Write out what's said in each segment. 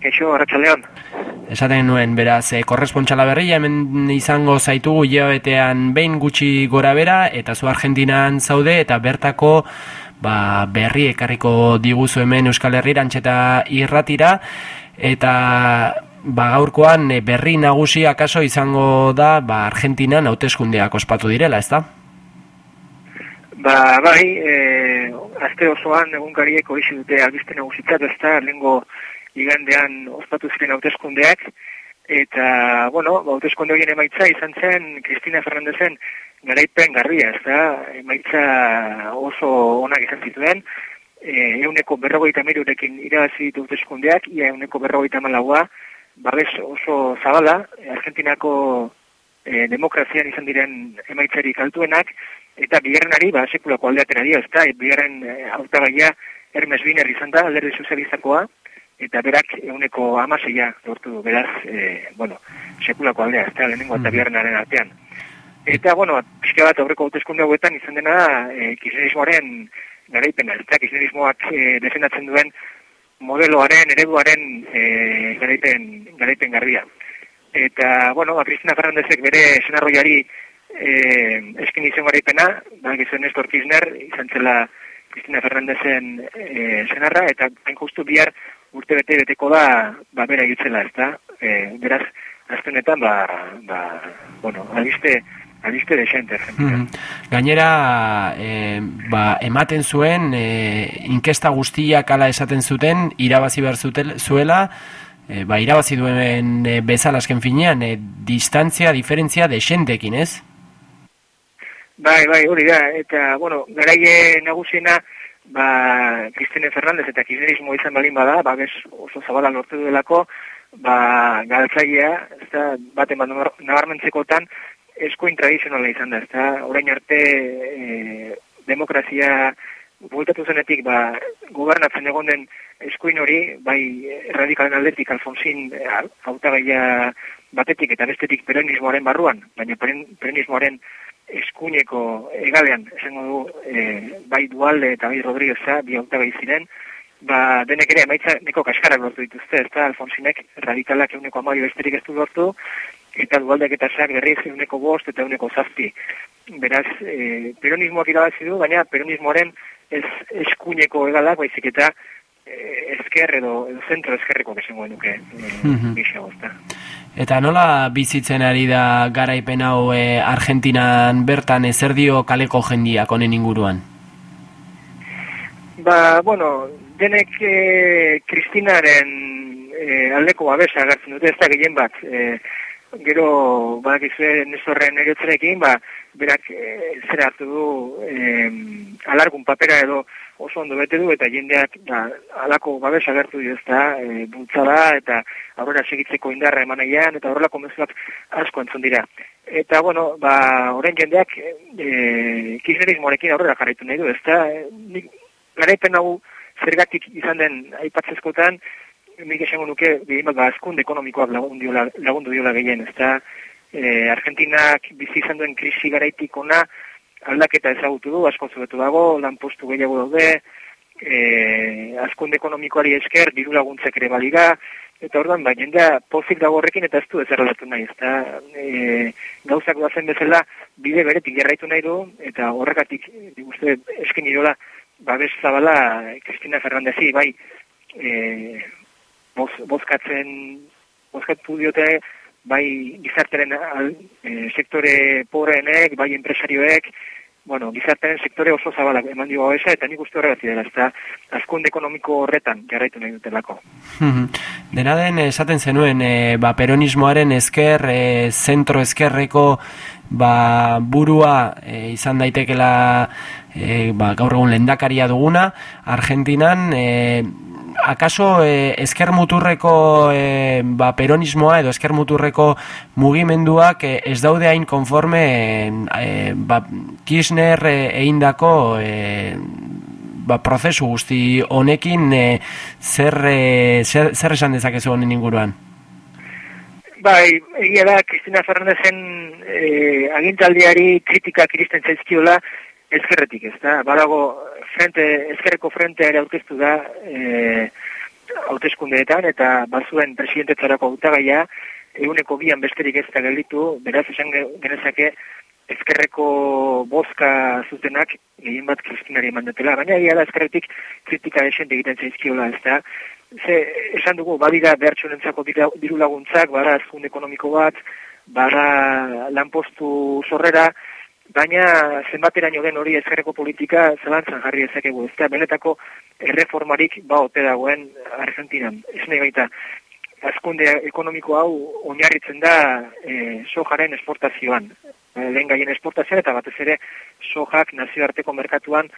Eixo, Arratxaldeon. Esaten nuen, beraz, e, korrespontxala berria hemen izango zaitugu hilabetean behin gutxi gora bera, eta zu Argentinan zaude, eta bertako ba, berri ekarriko diguzu hemen Euskal Herriran eta irratira, eta ba, gaurkoan e, berri nagusi akaso izango da ba, Argentinan hauteskundeak ospatu direla, ez da? Ba, bai, e, azte osoan egunkariek hori dute albiste nagusitzat, ez da, lehenko igandean ospatu ziren hauteskundeak eta, bueno, hauteskunde horien emaitza izan zen Cristina Fernandezen garaipen garria, ez da, emaitza oso onak izan zituen, e, euneko berrogeita mirurekin irabazi ditu hauteskundeak, ia euneko berrogeita malaua, babes oso zabala, Argentinako e, demokrazian izan diren emaitzarik altuenak, eta bigarrenari, ba, sekulako aldeatera dio, ez da, bigarren e, autagaia Hermes Biner izan da, alderdi sozializakoa, eta berak euneko amaseia lortu du, beraz, e, bueno, sekulako aldea, ez da, lehenengo eta mm. biharrenaren artean. Eta, bueno, pixka bat aurreko hautezkunde hauetan izan dena e, kirchnerismoaren garaipena, ez da, kirchnerismoak e, defendatzen duen modeloaren, ereduaren e, garaipen, garaipen garbia. Eta, bueno, ba, Cristina Fernandezek bere senarroiari e, eskin izan garaipena, ba, gizuen Nestor Kirchner, izan zela Cristina Fernandezen e, senarra, eta hain justu bihar urte bete beteko da ba bera egitzela, ezta? Eh, beraz aztenetan ba ba bueno, albiste albiste de xente, mm Gainera, e, ba, ematen zuen, e, inkesta guztiak ala esaten zuten, irabazi behar zutel, zuela, e, ba, irabazi duen e, bezala asken finean, e, distantzia, diferentzia de xentekin, ez? Bai, bai, hori da, eta, bueno, garaie nagusiena, ba, Cristine Fernandez eta kirchnerismo izan balin bada, ba, bez oso zabala lortu duelako, ba, galtzaia, ez da, bat eman nabarmentzekotan, eskuin tradizionala izan da, ez da, orain arte e, demokrazia bultatu zenetik, ba, gobernatzen egon den eskuin hori, bai, radikalen aldetik, Alfonsin, hautagaia batetik eta bestetik peronismoaren barruan, baina peronismoaren eskuineko egalean, esango du, e, bai dualde eta bai Rodrigueza, bi auta bai ziren, ba, denek ere, maitza neko kaskarak lortu dituzte, ez da, Alfonsinek radikalak euneko amari besterik ez du lortu, eta dualdek eta sak berriz euneko bost eta euneko zazpi. Beraz, e, peronismoak irabazi du, baina peronismoaren ez eskuineko egalak, baizik eta ezker edo, zentro ezkerreko esango nuke, mm Eta nola bizitzen ari da garaipen hau e, Argentinan bertan ezer dio kaleko jendiak honen inguruan? Ba, bueno, denek e, Kristinaren e, aldeko babesa agertzen dute ez da gehien bat. E, gero, ba, gizue, nesorren eriotzerekin, ba, berak e, zer hartu du e, alargun papera edo oso ondo bete du eta jendeak da, alako babes agertu du ezta e, bultzada eta aurrera segitzeko indarra emanaian eta horrelako mezuak asko entzun dira. Eta bueno, ba, orain jendeak e, kirchnerismoarekin aurrera jarraitu nahi du, ezta e, garaipen hau zergatik izan den aipatzezkotan, nik esango nuke, gehien bat, ba, askunde ekonomikoak lagundu diola, lagundu diola gehien, ezta e, Argentinak bizi izan duen krisi garaitik ona, aldaketa ezagutu du, asko zubetu dago, lan postu gehiago daude, e, azkunde ekonomikoari esker, diru laguntzek ere baliga, eta orduan, ba, jendea pozik dago horrekin eta ez du ez erralatu nahi, ezta, e, gauzak doazen bezala, bide beretik jarraitu nahi du, eta horrekatik, diguzte, eskin irola, ba, zabala, Cristina Fernandezi, bai, e, boz, bozkatzen, bozkatu diote, bai gizarteren e, sektore pobreenek, bai enpresarioek, bueno, gizarteren sektore oso zabalak eman dio esa, eta nik uste horregatik dela, eta azkunde ekonomiko horretan jarraitu nahi dutelako. Dena den, esaten zenuen, e, ba, peronismoaren esker, e, zentro eskerreko ba, burua e, izan daitekela e, ba, gaur egun lendakaria duguna, Argentinan, e, akaso e, esker muturreko e, ba, peronismoa edo esker muturreko mugimenduak e, ez daude hain konforme e, ba, Kirchner eindako e, ba, prozesu guzti honekin e, zer, e, zer, zer esan dezakezu honen inguruan? Bai, egia da, Cristina Fernandezen e, agintaldiari kritika kiristen zaizkiola ezkerretik, ez da? Badago, frente, ezkerreko frentea ere aurkeztu da, e, hauteskundeetan eta bazuen presidentetzarako hautagaia eguneko bian besterik ez da gelditu, beraz esan genezake ezkerreko bozka zutenak egin bat kristinari eman dutela, baina egia da ezkerretik kritika esen egiten zaizkiola, ez da. Ze, esan dugu, badira behartxo nentzako diru laguntzak, bada azkun ekonomiko bat, bada lanpostu zorrera, baina zenbateraino den hori ezkerreko politika zelantzan jarri ezakegu, ez da, benetako erreformarik ba ote dagoen Argentinan, ez nahi baita. Azkunde ekonomiko hau oinarritzen da e, sojaren esportazioan. Eh, lehen gaien esportazioan eta batez ere sojak nazioarteko merkatuan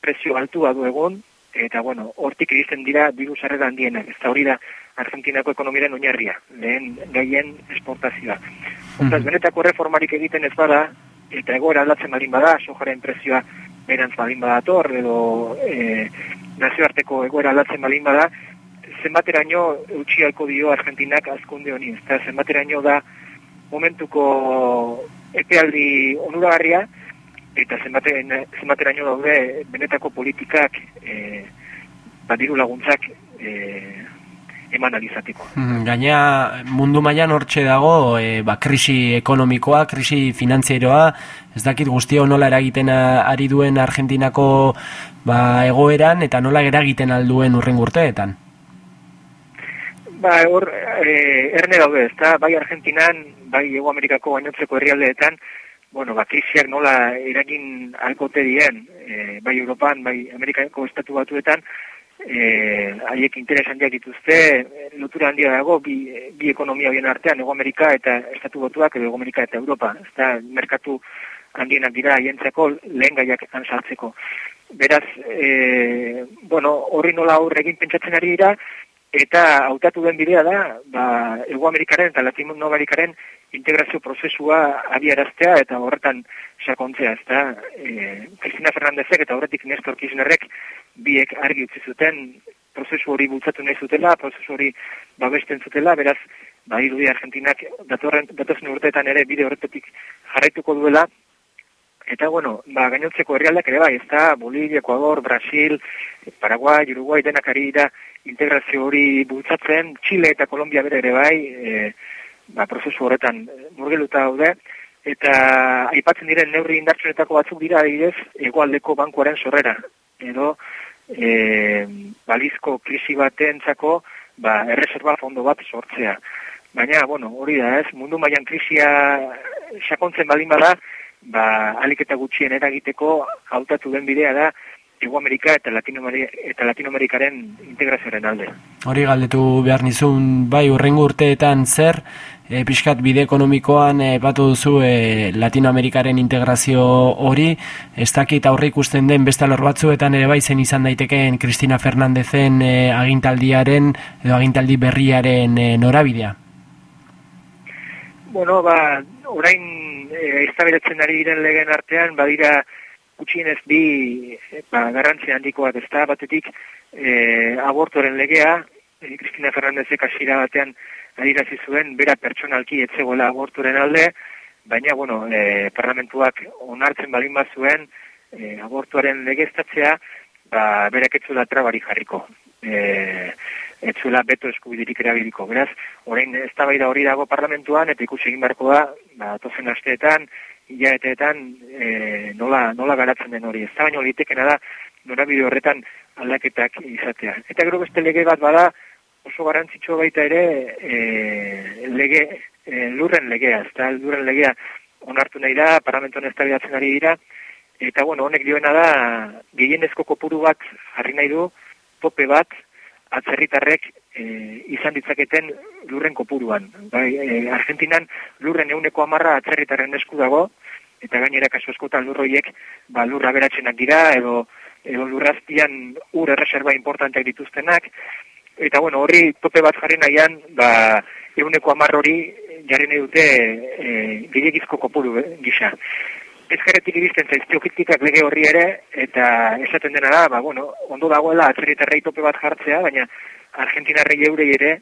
prezio altua du egun eta bueno, hortik iristen dira diru sarrera handiena. Ez da hori da Argentinako ekonomiaren oinarria, lehen gaien esportazioa. Mm -hmm. benetako reformarik egiten ez bada, eta egoera aldatzen balin bada, sojaren prezioa berantz balin badator, edo e, nazioarteko egoera aldatzen balin bada, zenbateraino eutxi alko dio Argentinak azkunde honi, ez zenbateraino da momentuko epealdi onuragarria, eta zenbateraino daude benetako politikak e, badiru laguntzak e, eman alizatiko. Mm, gaina mundu mailan hortxe dago e, ba, krisi ekonomikoa, krisi finanzieroa, ez dakit guztio nola eragiten ari duen Argentinako ba, egoeran eta nola eragiten alduen urren urteetan? Ba, hor, e, erne daude, ez da, bai Argentinan, bai Ego Amerikako gainotzeko herrialdeetan, bueno, ba, krisiak nola eragin alkote dien, e, bai Europan, bai Amerikako estatu batuetan, e, haiek interesan diak dituzte, lotura handia dago, bi, bi ekonomia bien artean, Ego Amerika eta estatu batuak, edo Ego Amerika eta Europa, ez da, merkatu handienak dira haientzako lehen gaiak ansaltzeko. Beraz, e, bueno, horri nola egin pentsatzen ari dira, eta hautatu den bidea da, ba, Ego Amerikaren eta Latino Amerikaren integrazio prozesua abiaraztea eta horretan sakontzea, ez da, e, Cristina Fernandezek eta horretik Nestor Kirchnerrek biek argi utzi zuten prozesu hori bultzatu nahi zutela, prozesu hori babesten zutela, beraz, ba, irudi Argentinak datorren, datozen urteetan ere bide horretetik jarraituko duela, Eta, bueno, ba, gainontzeko herrialdak ere bai, ez da, Bolivia, Ecuador, Brasil, Paraguay, Uruguay, denak ari da, integrazio hori bultzatzen, Chile eta Kolombia bere ere bai, e, ba, prozesu horretan e, murgeluta daude, eta aipatzen diren neurri indartsuetako batzuk dira adibidez egoaldeko bankuaren sorrera, edo e, balizko krisi batentzako ba, erreserba fondo bat sortzea. Baina, bueno, hori da ez, mundu mailan krisia sakontzen balin bada, ba, aliketa gutxien eragiteko hautatu den bidea da, Ego Amerika eta eta Latinoamerikaren integrazioaren alde. Hori galdetu behar nizun, bai, urrengo urteetan zer, e, pixkat bide ekonomikoan e, batu duzu e, Latinoamerikaren integrazio hori, ez dakit aurre ikusten den beste alor batzuetan ere bai zen izan daitekeen Cristina Fernandezen e, agintaldiaren edo agintaldi berriaren e, norabidea? Bueno, ba, orain e, iztabiratzen ari diren legen artean, badira gutxienez bi ba, garrantzi handikoak ez da, batetik e, abortoren legea, e, Cristina Fernandezek asira batean adirazi zuen, bera pertsonalki etzegoela aborturen alde, baina, bueno, e, parlamentuak onartzen balin bat zuen, e, abortuaren legeztatzea, ba, berak etzula trabari jarriko. E, etzula beto eskubidirik erabiliko. Beraz, orain ez da hori dago parlamentuan, eta ikusi egin beharko da, ba, tozen asteetan, hilaeteetan e, nola, nola garatzen den hori. Ez da baino litekena da norabide horretan aldaketak izatea. Eta gero beste lege bat bada oso garrantzitsua baita ere e, lege, e, lurren legea. Ez da lurren legea onartu nahi da, parlamentoan ez ari dira. Eta bueno, honek dioena da gehienezko kopuru bat jarri nahi du, tope bat, atzerritarrek e, izan ditzaketen lurren kopuruan. Bai, e, Argentinan lurren euneko amarra atzerritarren esku dago, eta gainera kasu eskotan lurroiek ba, lurra beratzenak dira, edo, edo lurraztian ur erreserba importanteak dituztenak, eta bueno, horri tope bat jarri nahian, ba, euneko amarra hori jarri nahi dute e, gehiagizko kopuru eh, gisa ezkerretik iristen zaizkio kritikak lege horri ere, eta esaten dena da, ba, bueno, ondo dagoela atzerritarrei tope bat jartzea, baina Argentinarrei eurei ere,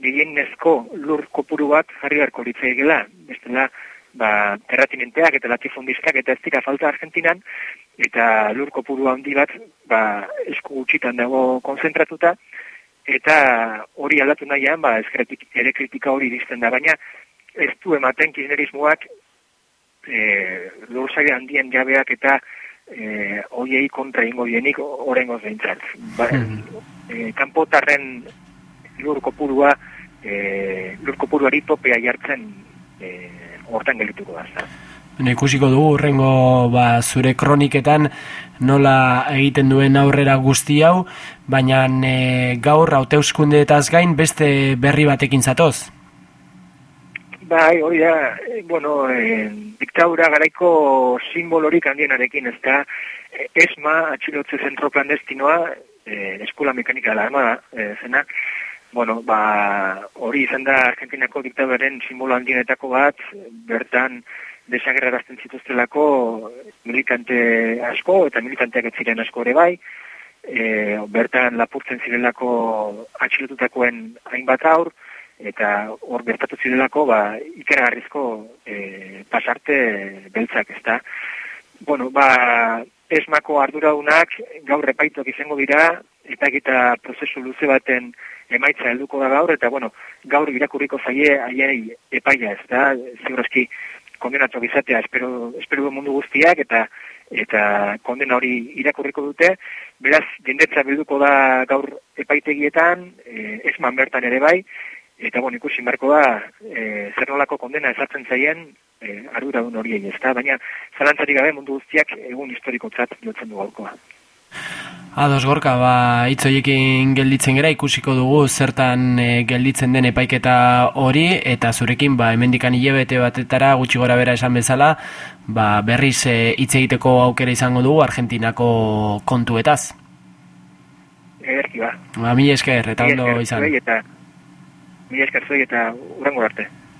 gehienezko lur kopuru bat jarri beharko egela. Bestela, ba, terratimenteak eta latifondizkak eta ez dira falta Argentinan, eta lur kopuru handi bat, ba, esku gutxitan dago konzentratuta, eta hori aldatu nahian, ba, ez ere kritika hori dizten da, baina ez du ematen kirchnerismoak e, lurzare handien jabeak eta e, oiei kontra ingo dienik orengo zeintzat. Ba, hmm. e, kanpotarren lur kopurua e, lur kopuruari topea jartzen e, hortan gelituko da. Ikusiko dugu urrengo ba, zure kroniketan nola egiten duen aurrera guzti hau, baina e, gaur hauteuskundetaz gain beste berri batekin zatoz? Bai, hori da, e, bueno, e, diktadura garaiko simbolorik handienarekin, ez da, e, esma, atxilotze zentro klandestinoa, e, eskula mekanika da, ema, e, zena, bueno, ba, hori izan da Argentinako diktaduraren simbolo handienetako bat, bertan desagerrarazten zituztelako militante asko, eta militanteak ez ziren asko ere bai, e, bertan lapurtzen zirelako atxilotutakoen hainbat aur, eta hor bertatu zirelako ba, ikeragarrizko e, pasarte beltzak, ez da. Bueno, ba, esmako arduraunak gaur repaitok izango dira, eta eta prozesu luze baten emaitza helduko da gaur, eta bueno, gaur irakurriko zaie aiei epaia, ez da, ziurazki kondenatu izatea, espero, espero du mundu guztiak, eta eta kondena hori irakurriko dute, beraz, jendetza bilduko da gaur epaitegietan, e, esman bertan ere bai, eta bon, ikusi marko da, e, zer nolako kondena esartzen zaien, e, ardura duen horiei ez da, baina zalantzarik gabe mundu guztiak egun historiko tzat jotzen du gaurkoa. Ados gorka, ba, itzoiekin gelditzen gera, ikusiko dugu zertan e, gelditzen den epaiketa hori, eta zurekin, ba, emendikan hilebete batetara gutxi gora bera esan bezala, ba, berriz e, hitz egiteko aukera izango dugu Argentinako kontuetaz. Ederki ba. Ba, mi esker, eta ondo izan. Eta, mi esker zoi eta urrengo arte.